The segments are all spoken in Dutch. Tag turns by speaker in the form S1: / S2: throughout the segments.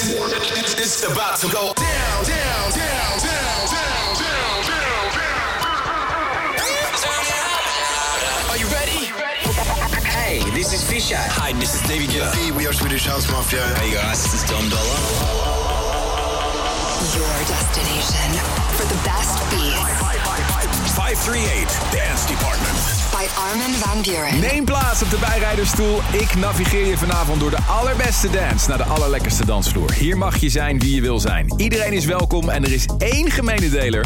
S1: It's, it's about to go down, down, down, down, down, down, down, down. Are you ready?
S2: Hey, this is Fisher.
S3: Hi, this is David Guetta.
S4: Hey, we are Swedish House Mafia.
S3: Hey guys, this is Dom Dollar.
S5: Your destination for the best beats
S1: 538 Dance Department.
S5: By van Buren.
S6: Neem plaats op de bijrijdersstoel. Ik navigeer je vanavond door de allerbeste dance naar de allerlekkerste dansvloer. Hier mag je zijn wie je wil zijn. Iedereen is welkom en er is één gemene deler.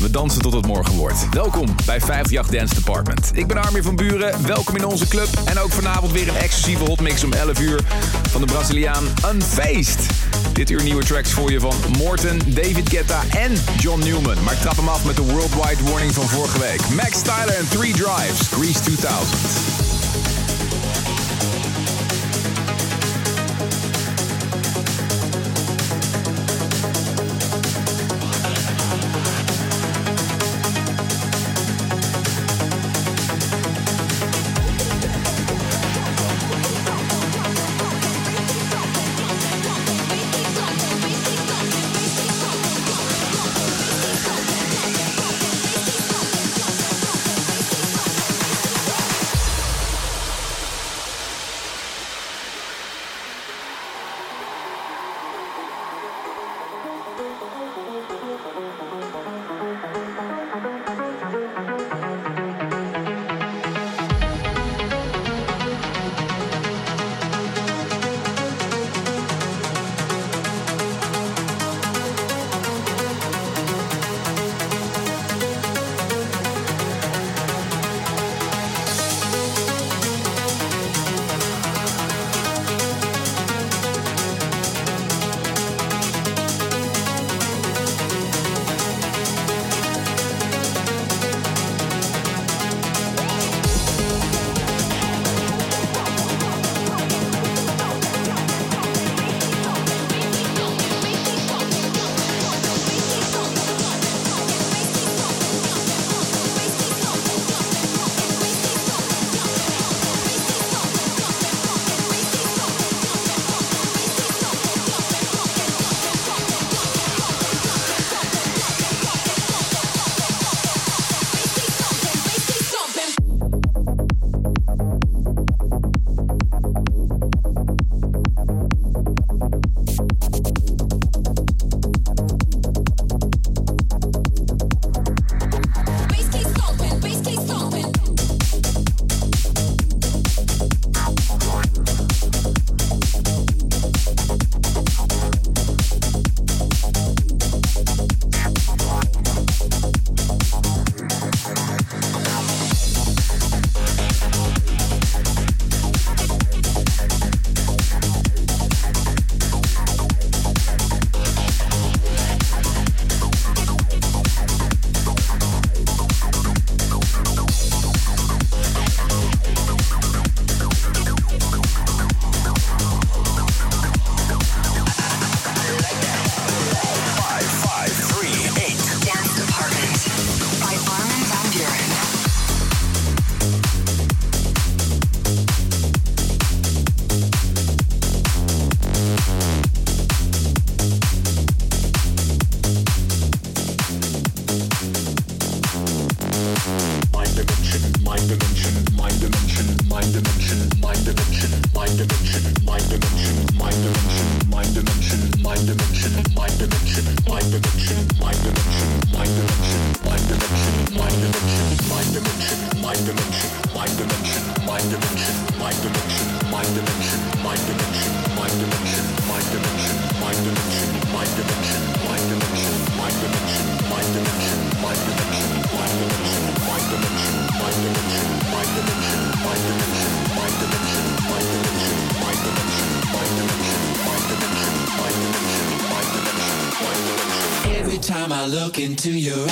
S6: We dansen tot het morgen wordt. Welkom bij 58 Dance Department. Ik ben Armin van Buren. Welkom in onze club. En ook vanavond weer een exclusieve hotmix om 11 uur van de Braziliaan Unfaced. Dit uur nieuwe tracks voor je van Morten, David Guetta en John Newman. Maar ik trap hem af met de worldwide warning van vorige week. Max Styler en Three Drives, Grease 2000.
S7: Look into your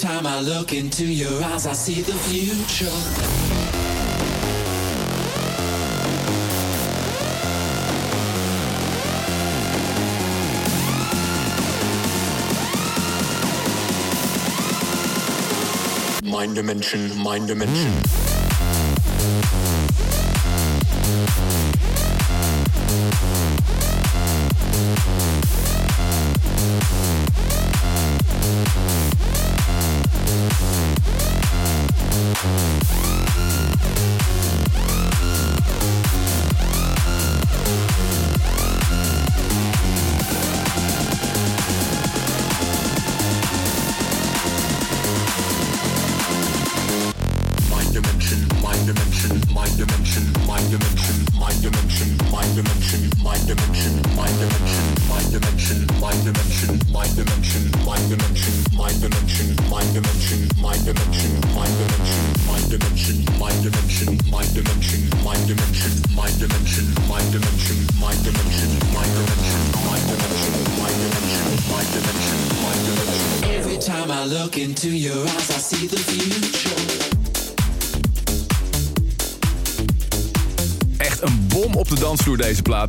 S7: time I look into your eyes, I see the future.
S6: Mind dimension, mind dimension. Mind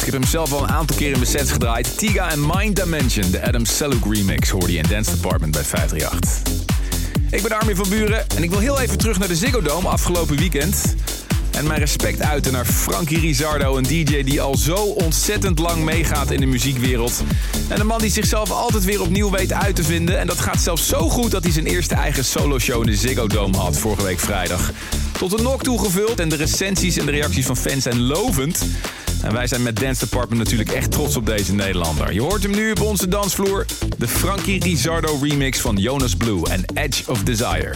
S8: Ik heb hem zelf al een aantal keer in mijn sets gedraaid. Tiga en Mind Dimension, de Adam Seluk remix, hoorde je in Dance Department bij 538. Ik ben Armin van Buren en ik wil heel even terug naar de Ziggo Dome afgelopen weekend. En mijn respect uiten naar Frankie Rizardo, een DJ die al zo ontzettend lang meegaat in de muziekwereld. En een man die zichzelf altijd weer opnieuw weet uit te vinden. En dat gaat zelfs zo goed dat hij zijn eerste eigen solo-show in de Ziggo Dome had vorige week vrijdag. Tot een nok toegevuld en de recensies en de reacties van fans zijn lovend. En wij zijn met Dance Department natuurlijk echt trots op deze Nederlander. Je hoort hem nu op onze dansvloer. De Frankie Rizardo remix van Jonas Blue en Edge of Desire.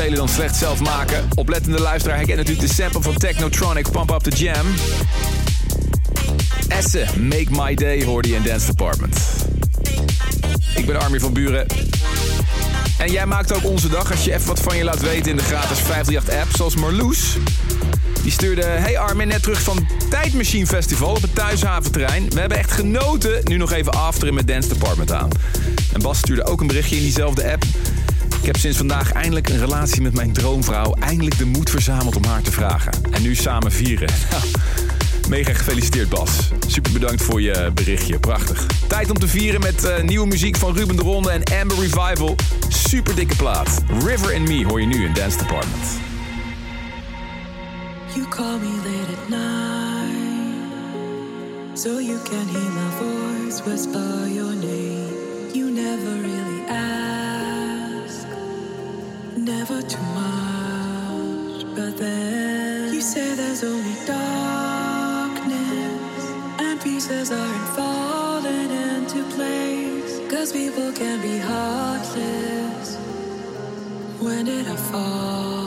S8: Stelen dan slecht zelf maken. Oplettende luisteraar herkent natuurlijk de sample van Technotronic Pump Up The Jam. Essen, Make My Day hoorde je in Dance Department. Ik ben Armin van Buren. En jij maakt ook onze dag als je even wat van je laat weten in de gratis 538-app. Zoals Marloes. Die stuurde, hey Armin, net terug van Tijdmachine Festival op het Thuishaventerrein. We hebben echt genoten. Nu nog even afteren met Dance Department aan. En Bas stuurde ook een berichtje in diezelfde app. Ik heb sinds vandaag eindelijk een relatie met mijn droomvrouw. Eindelijk de moed verzameld om haar te vragen. En nu samen vieren. Mega gefeliciteerd Bas. Super bedankt voor je berichtje. Prachtig. Tijd om te vieren met eh, nieuwe muziek van Ruben de Ronde en Amber Revival. Super dikke plaat. River and Me hoor je nu in Dance Department.
S9: You call me late at night, so you can hear my voice whisper your name. You never really ask, never too much, but then you say there's only darkness, and pieces aren't falling into place. Cause people can be heartless. When did I fall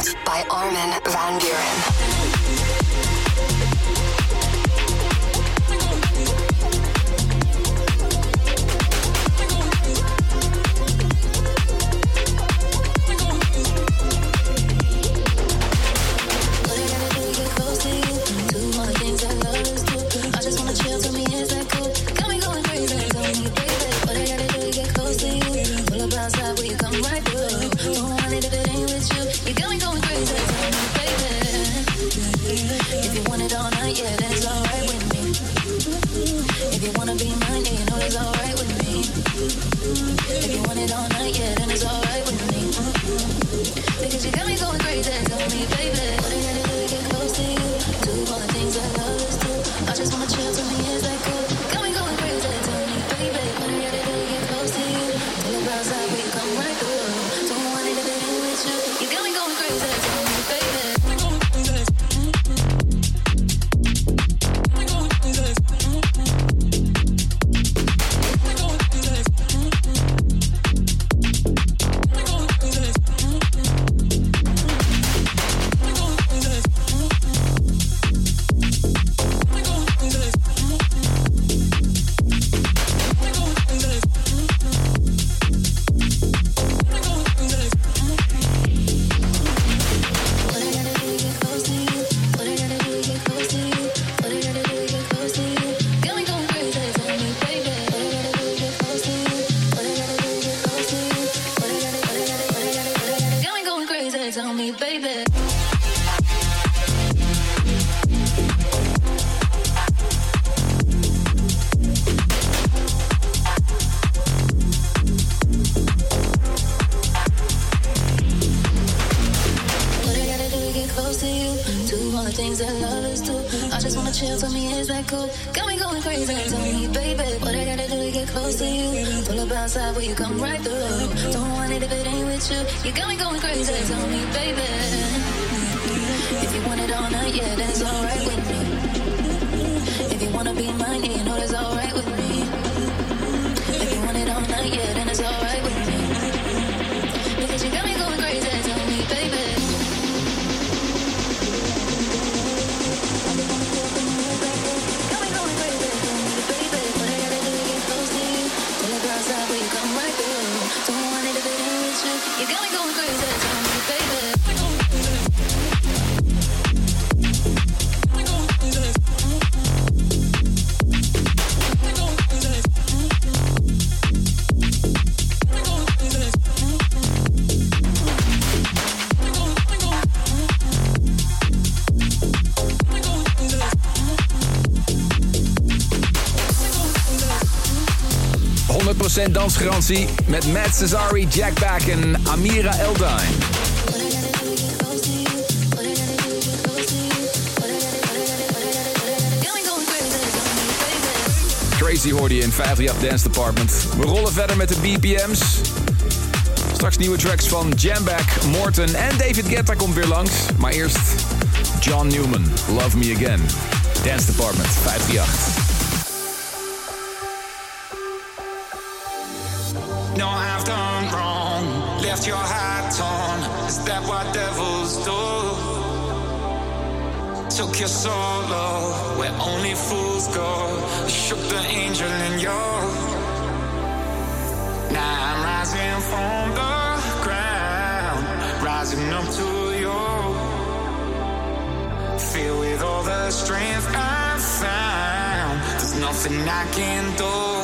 S10: By Armin van Buren.
S8: Dansgarantie met Matt Cesari, Jack Back en Amira Eldine. Crazy hoorde je in 50 Dance Department. We rollen verder met de BPM's. Straks nieuwe tracks van Jamback, Morton en David Guetta komt weer langs. Maar eerst John Newman, Love Me Again. Dance Department, 538.
S11: Your heart torn. Is that what devils do? Took your solo where only fools go. Shook the angel in you. Now I'm rising from the ground, rising up to you. Feel with all the strength I've found. There's nothing I can do.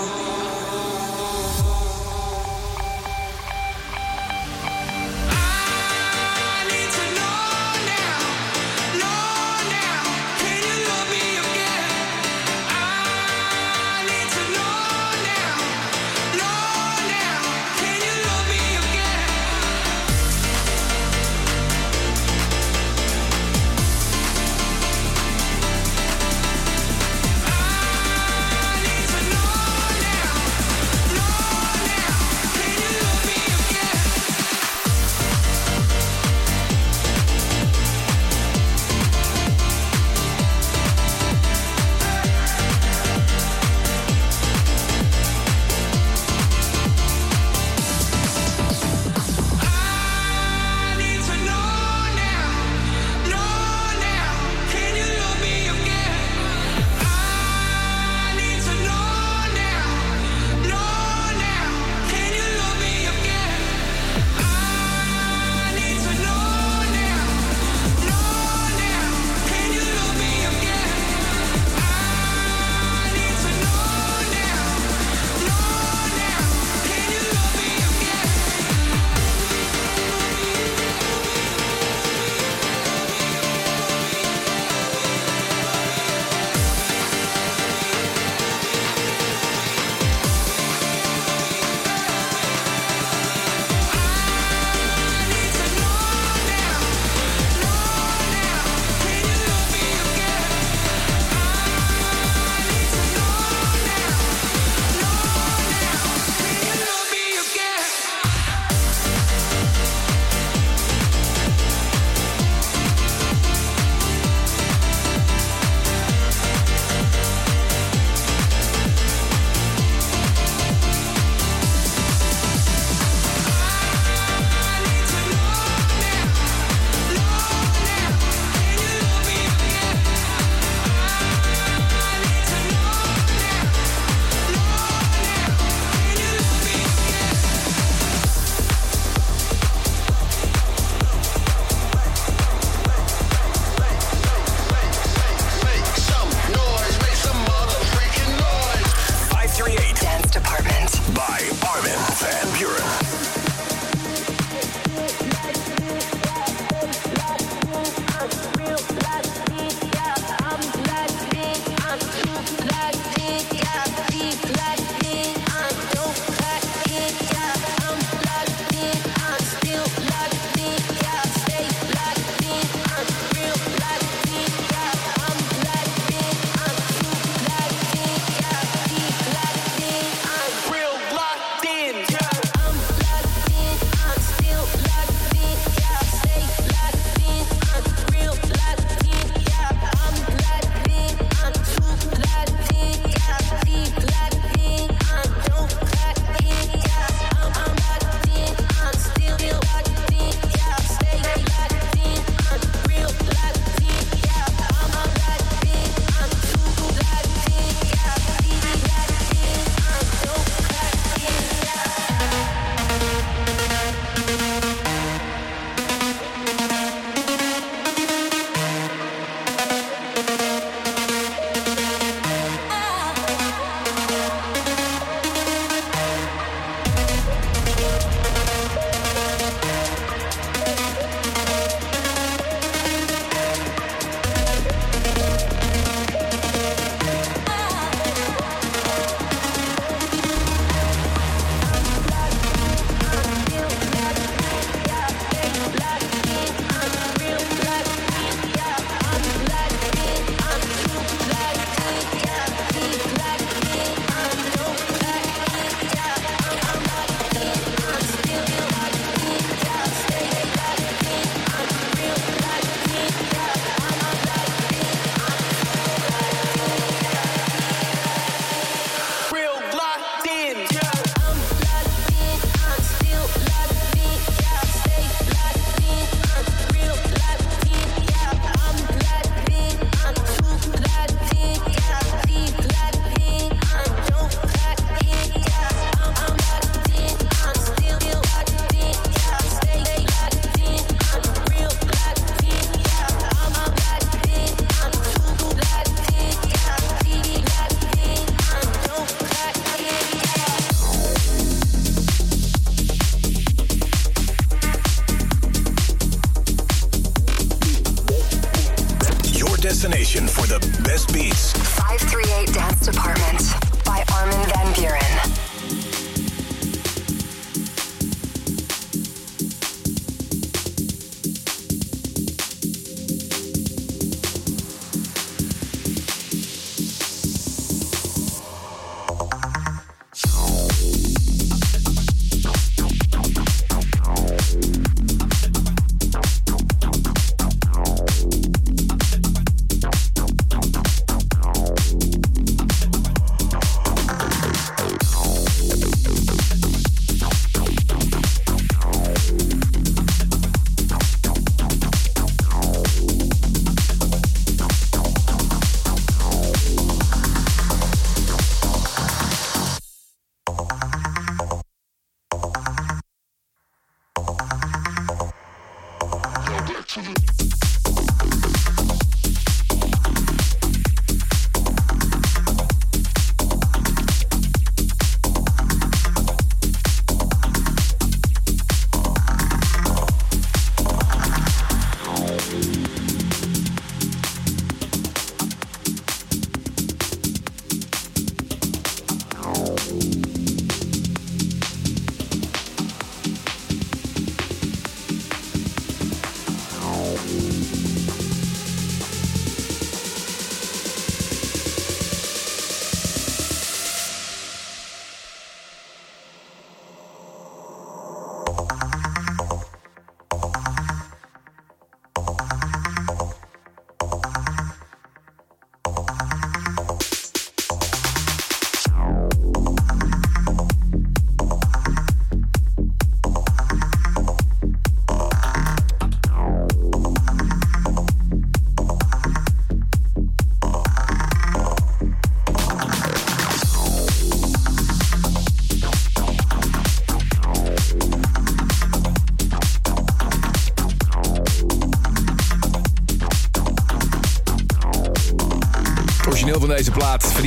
S1: Destination for the best beats.
S12: 538 Dance Department by Armin Van Buren.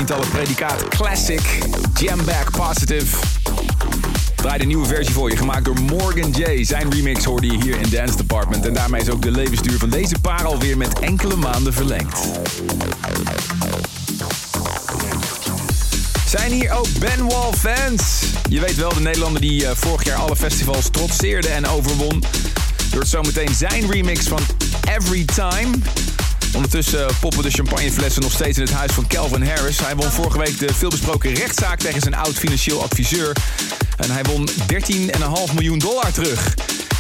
S8: Verdient al het predicaat Classic. Jam Back Positive. Draai de nieuwe versie voor je, gemaakt door Morgan J. Zijn remix hoorde je hier in Dance Department. En daarmee is ook de levensduur van deze parel weer met enkele maanden verlengd. Zijn hier ook Ben Wall fans? Je weet wel, de Nederlander die eh, vorig jaar alle festivals trotseerde en overwon. Hoort zometeen zijn remix van Every Time. Ondertussen poppen de champagneflessen nog steeds in het huis van Calvin Harris. Hij won vorige week de veelbesproken rechtszaak tegen zijn oud financieel adviseur. En hij won 13,5 miljoen dollar terug.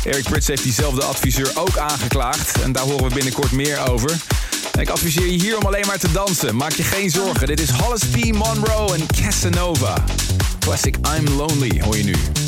S8: Eric Prits heeft diezelfde adviseur ook aangeklaagd. En daar horen we binnenkort meer over. Ik adviseer je hier om alleen maar te dansen. Maak je geen zorgen. Dit is Hollis P. Monroe en Casanova. Classic I'm Lonely hoor je nu.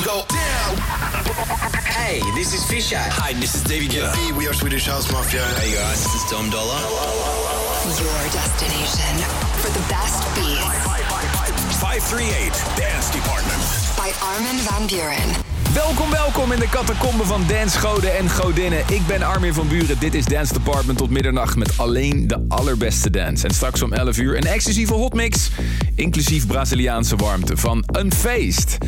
S13: To
S1: go down.
S2: Hey, this is Fisher.
S3: Hi, this is David Guetta.
S14: Hey, we are Swedish House Mafia.
S3: Hey guys, this is Dom Dollar.
S12: Your destination for the best beats
S1: 538 Dance Department.
S12: by Armin van Buren.
S8: Welkom, welkom in de catacombe van dancegoden en godinnen. Ik ben Armin van Buren. Dit is Dance Department tot middernacht met alleen de allerbeste dance. En straks om 11 uur een exclusieve hotmix, inclusief Braziliaanse warmte van een feest.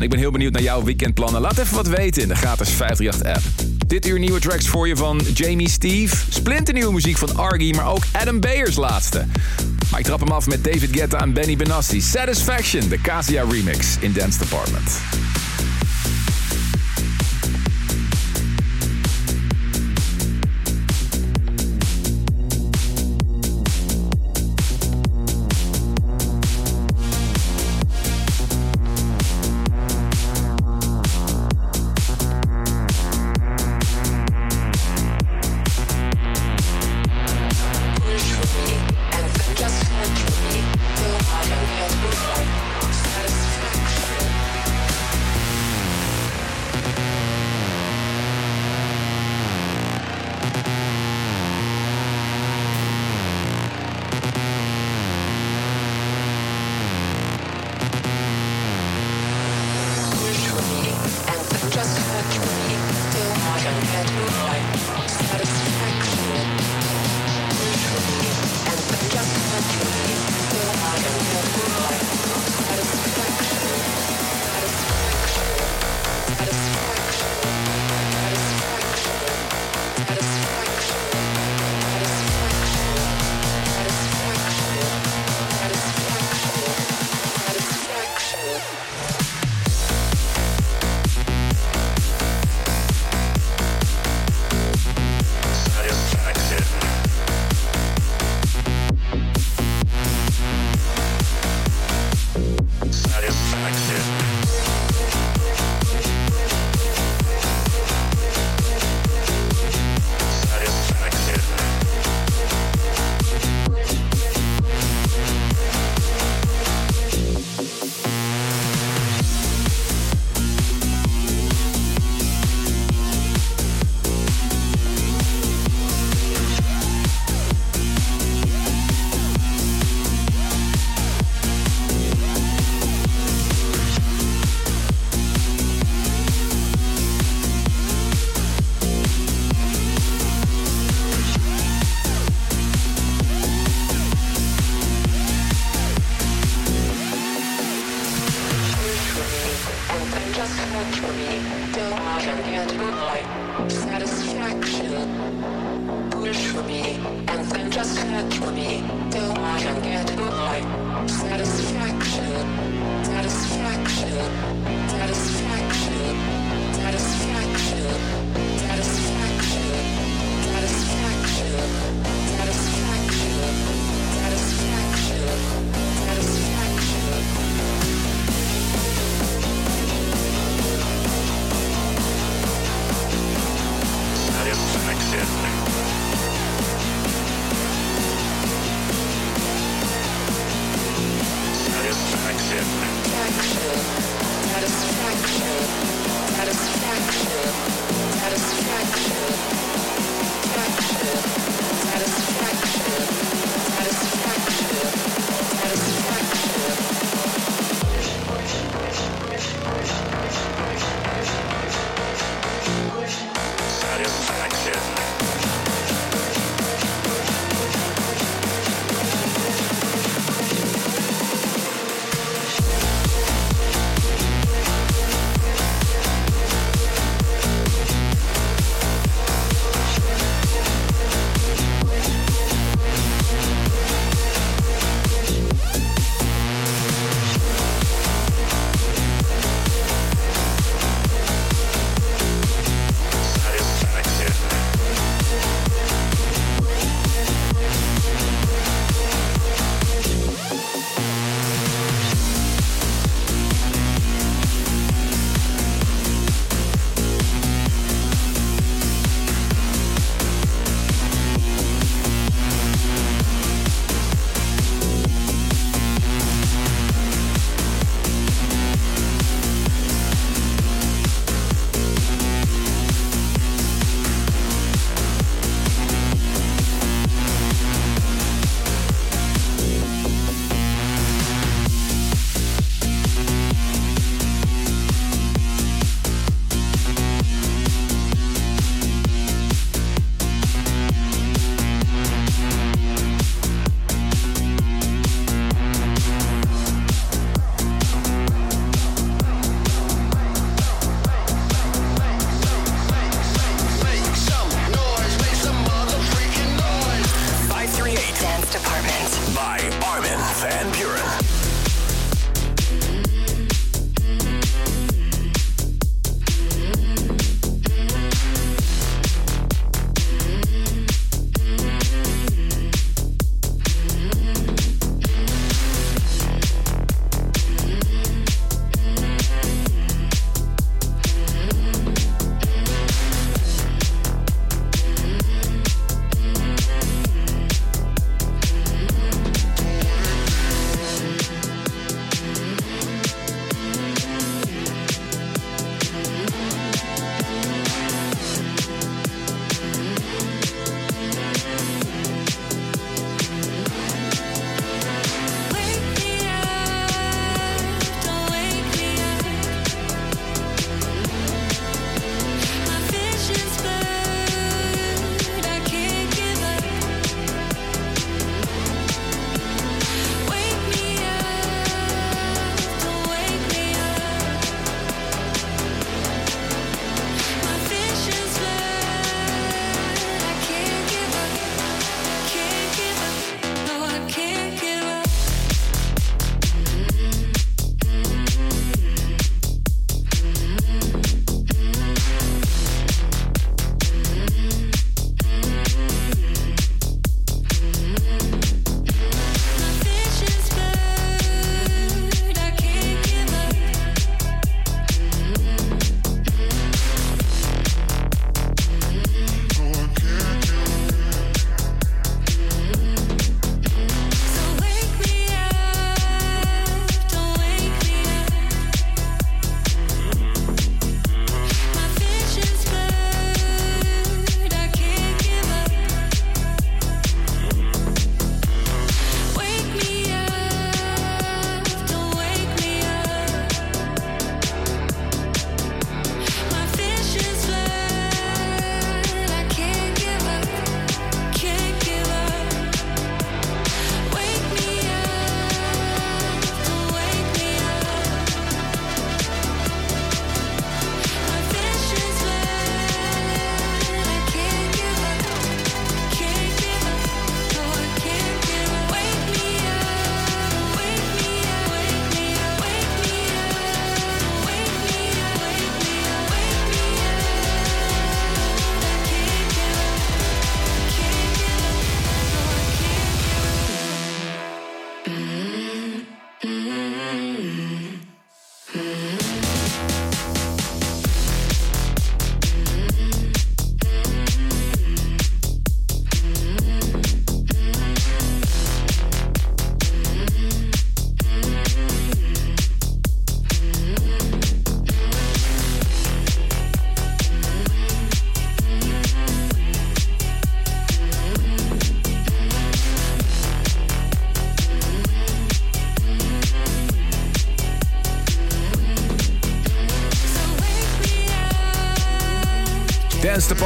S8: Ik ben heel benieuwd naar jouw weekendplannen. Laat even wat weten in de gratis 538-app. Dit uur nieuwe tracks voor je van Jamie Steve, splinternieuwe muziek van Argy, maar ook Adam Bayers laatste. Maar ik trap hem af met David Guetta en Benny Benassi. Satisfaction, de Casia remix in Dance Department.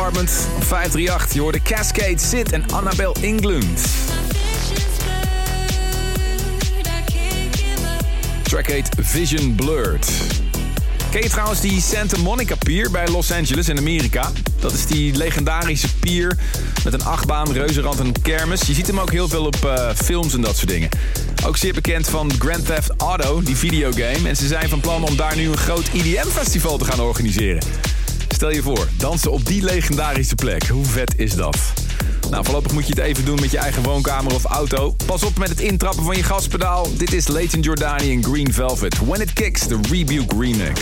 S8: Op 538, je hoorde Cascade Sid en Annabel England. Track heet Vision Blurred. Ken je trouwens die Santa Monica Pier bij Los Angeles in Amerika? Dat is die legendarische pier met een achtbaan, reuzenrand en kermis. Je ziet hem ook heel veel op eh, films en dat soort dingen. Ook zeer bekend van Grand Theft Auto, die videogame. En ze zijn van plan om daar nu een groot EDM-festival te gaan organiseren. Stel je voor, dansen op die legendarische plek. Hoe vet is dat? Nou, voorlopig moet je het even doen met je eigen woonkamer of auto. Pas op met het intrappen van je gaspedaal. Dit is Leighton Jordani en Green Velvet. When It Kicks, de Rebuke Remix.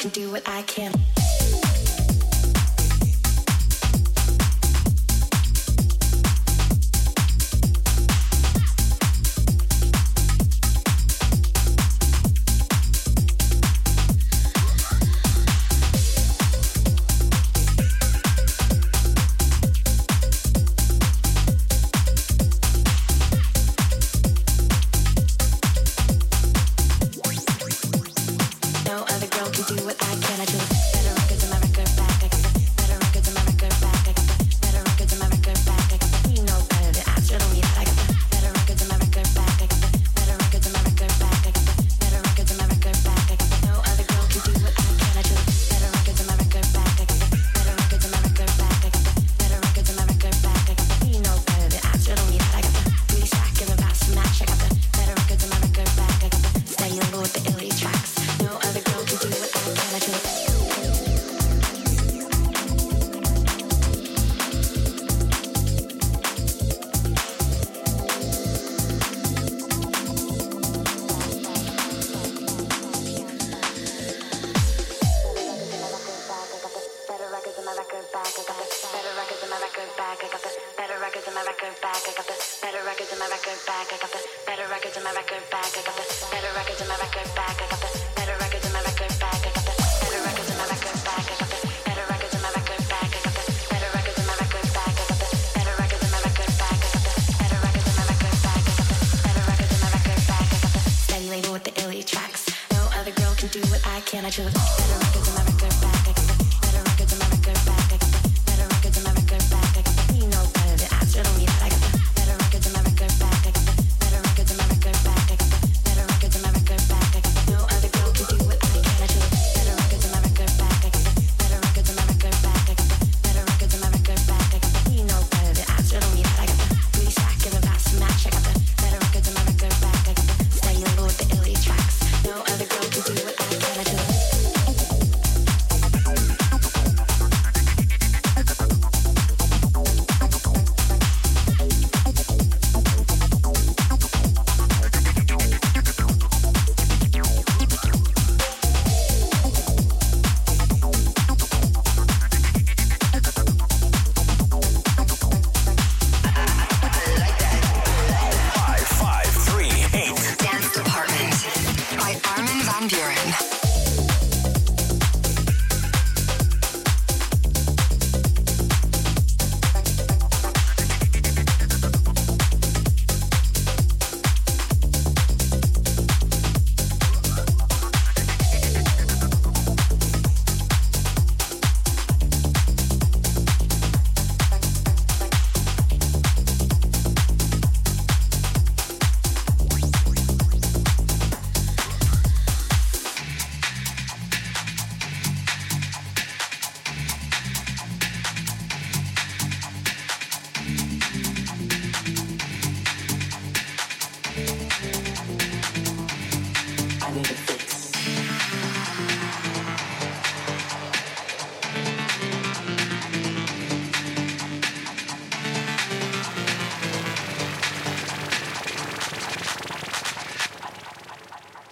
S15: Can do what I can. No other girl can do what I can. I do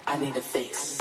S15: I need a
S8: fix.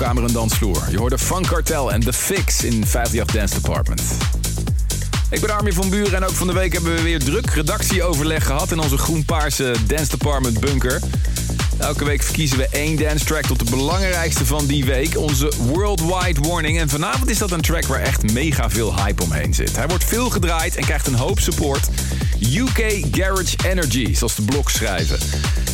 S8: woonkamer en dansvloer. Je hoorde Frank Cartel en The Fix in 58 Dance Department. Ik ben Armin van Buren en ook van de week hebben we weer druk redactieoverleg gehad in onze groen-paarse Dance Department bunker. Elke week verkiezen we één dance track tot de belangrijkste van die week, onze Worldwide Warning. En vanavond is dat een track waar echt mega veel hype omheen zit. Hij wordt veel gedraaid en krijgt een hoop support. UK Garage Energy, zoals de blog schrijven.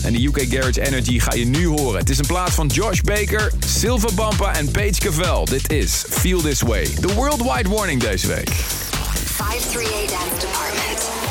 S8: En de UK Garage Energy ga je nu horen. Het is een plaats van Josh Baker, Silva Bampa en Paige Cavell. Dit is Feel This Way. De Worldwide Warning deze week.
S12: 538 Dance Department.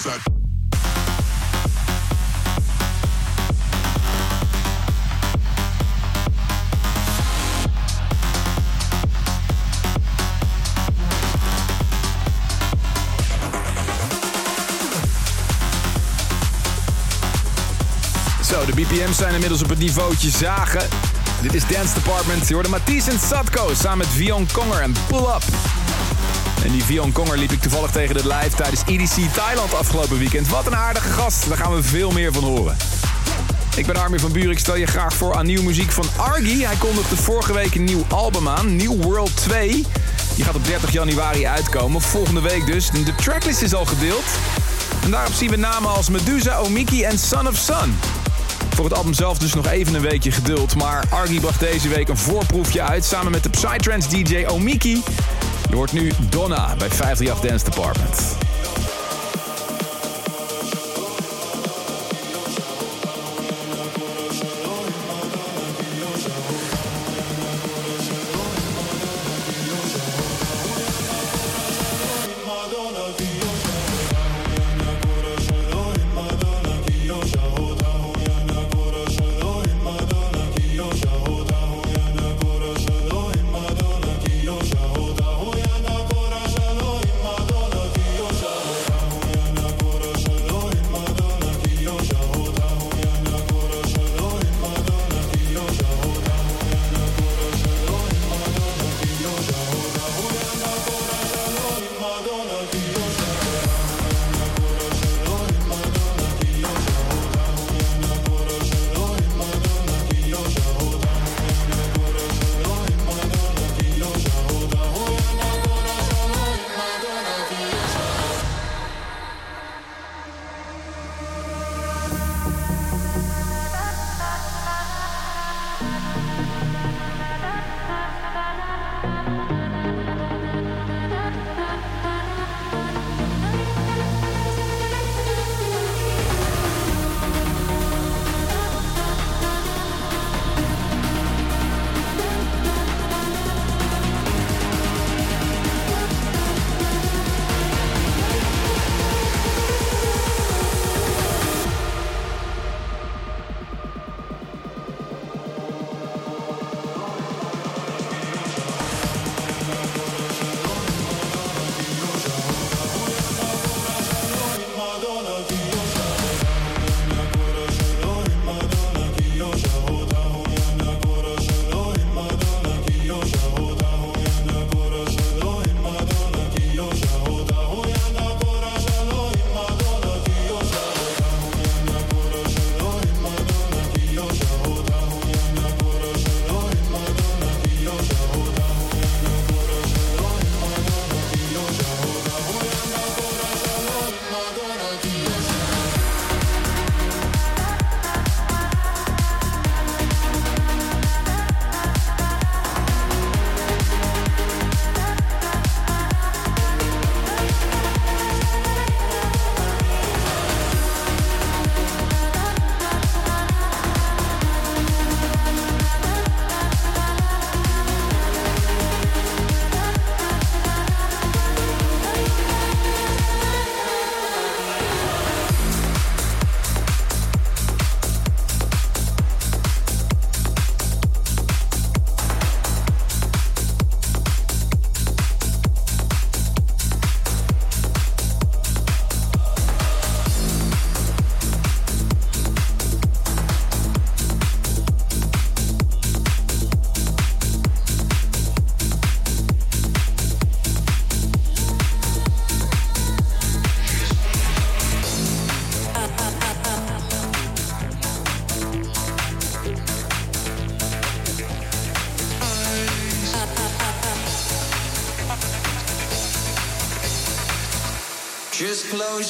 S8: Zo, de BPM's zijn inmiddels op het niveautje zagen. Dit is Dance Department. Je hoorde Mathies en Satko samen met Vion Konger en Pull Up. En die Vion Konger liep ik toevallig tegen de live tijdens EDC Thailand afgelopen weekend. Wat een aardige gast, daar gaan we veel meer van horen. Ik ben Armin van Buren, ik stel je graag voor aan nieuwe muziek van Argy. Hij kondigde vorige week een nieuw album aan, New World 2. Die gaat op 30 januari uitkomen, volgende week dus. De tracklist is al gedeeld. En daarop zien we namen als Medusa, Omiki en Son of Sun. Voor het album zelf dus nog even een weekje geduld. Maar Argy bracht deze week een voorproefje uit samen met de Psytrance DJ Omiki. Je hoort nu Donna bij 538 Dance Department.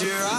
S16: pressure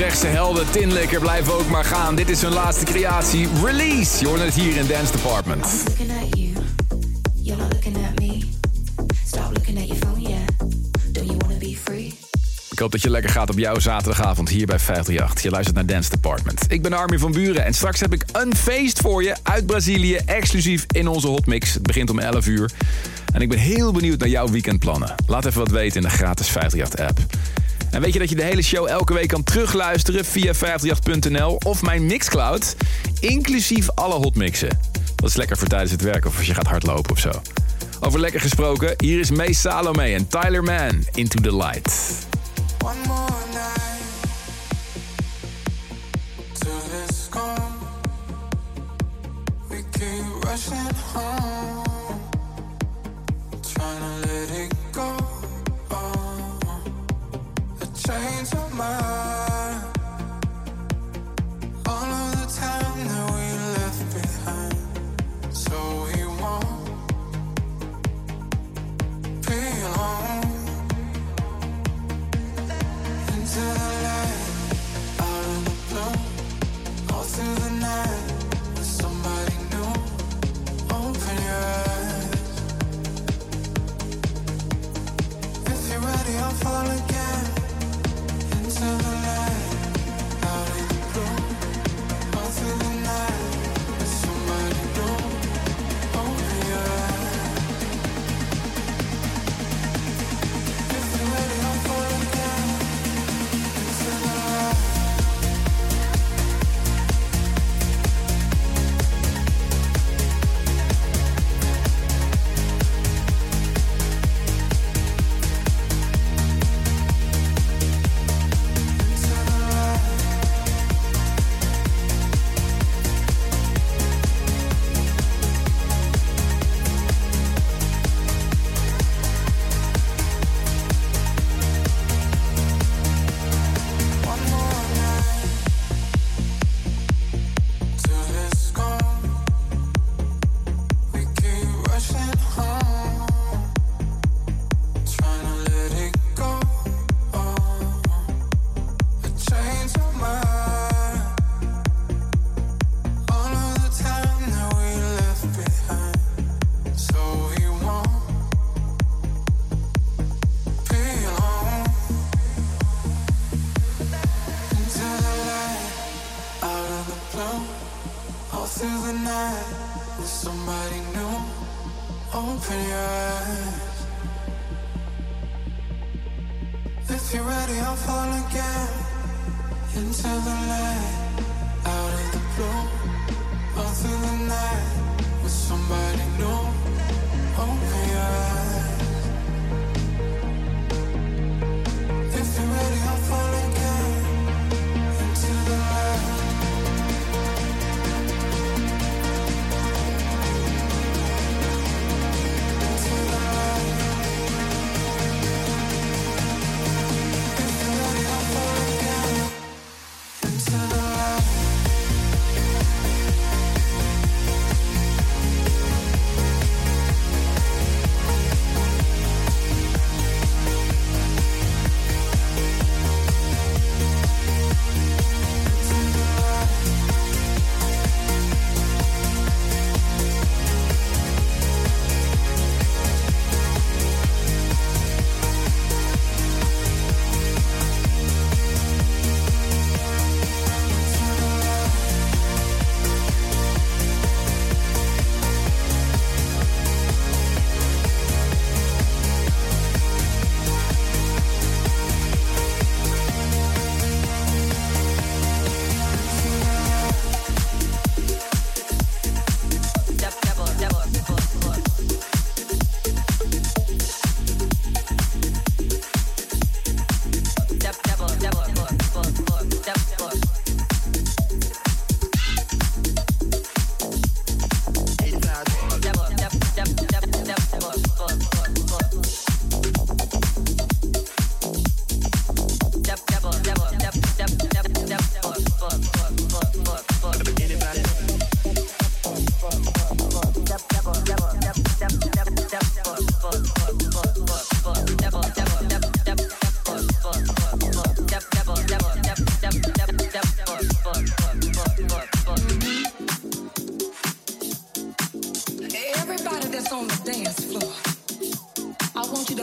S16: Utrechtse helden Tinlikker blijven ook maar gaan. Dit is hun laatste creatie, Release. Je hoort het hier in Dance Department.
S17: I'm looking at you. You're not looking at me. Stop looking at your phone, yeah. Don't you wanna be free?
S16: Ik hoop dat je lekker gaat op jouw zaterdagavond hier bij 538. Je luistert naar Dance Department. Ik ben Armin van Buren en straks heb ik een feest voor je uit Brazilië. Exclusief in onze hotmix. Het begint om 11 uur. En ik ben heel benieuwd naar jouw weekendplannen. Laat even wat weten in de gratis 538-app. Weet je dat je de hele show elke week kan terugluisteren via 538.nl of mijn Mixcloud, inclusief alle hotmixen. Dat is lekker voor tijdens het werk of als je gaat hardlopen of zo. Over lekker gesproken, hier is May Salome en Tyler Mann, Into the Light.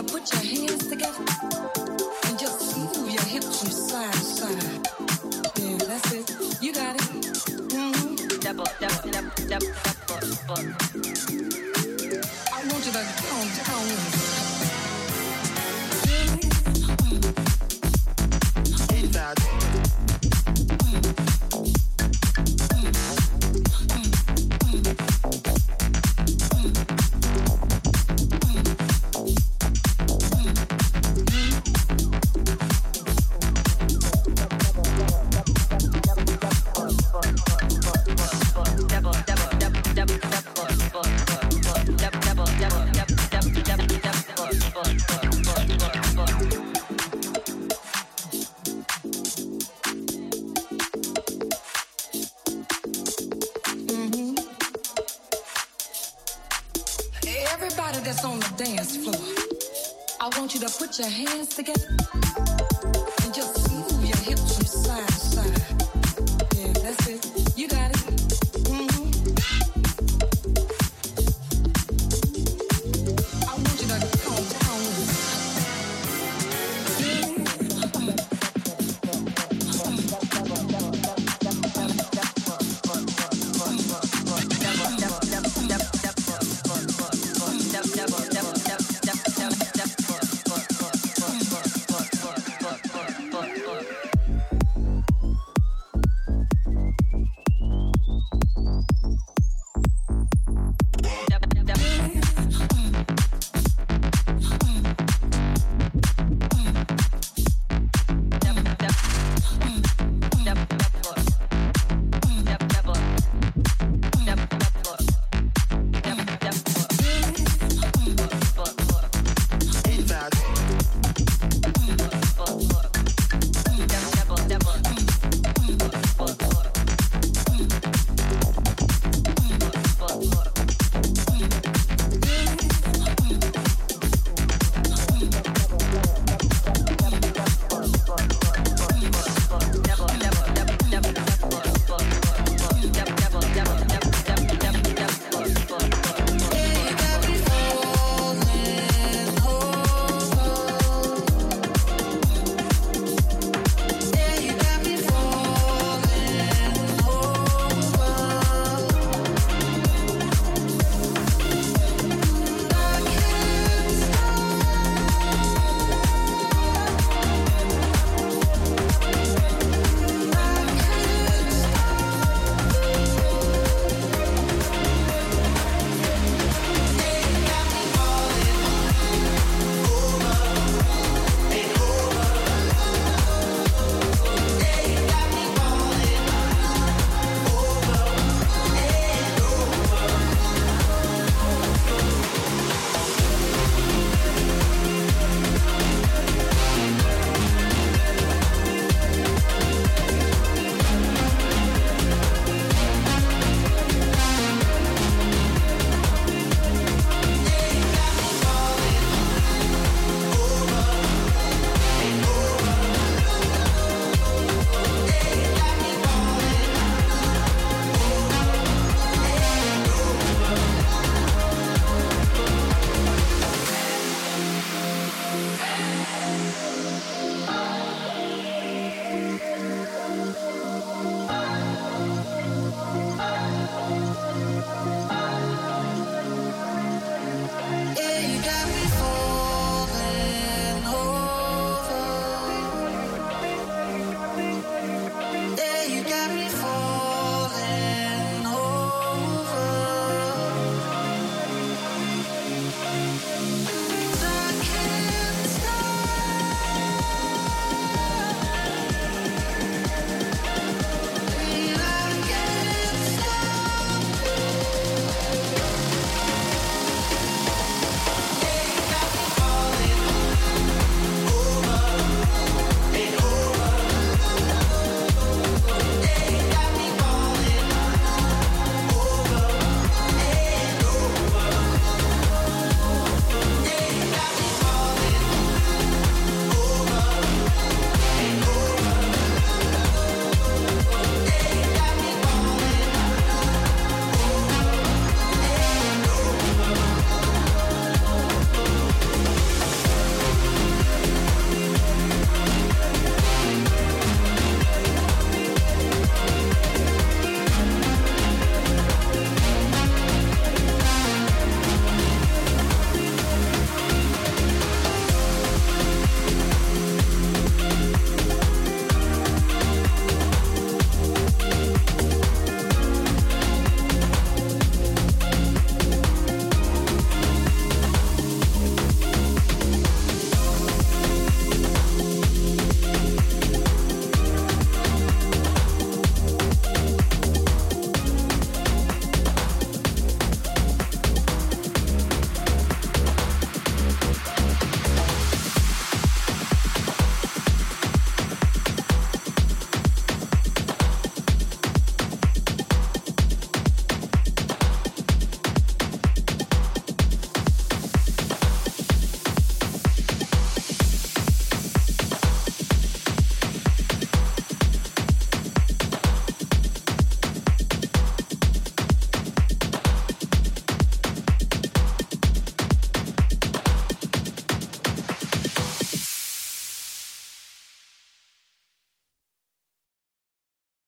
S18: Put your hands together and just move your hips from side to side. Yeah, that's it. You got it. Mm-hmm. Double, double, double, double, double, I want you to on down your hands together.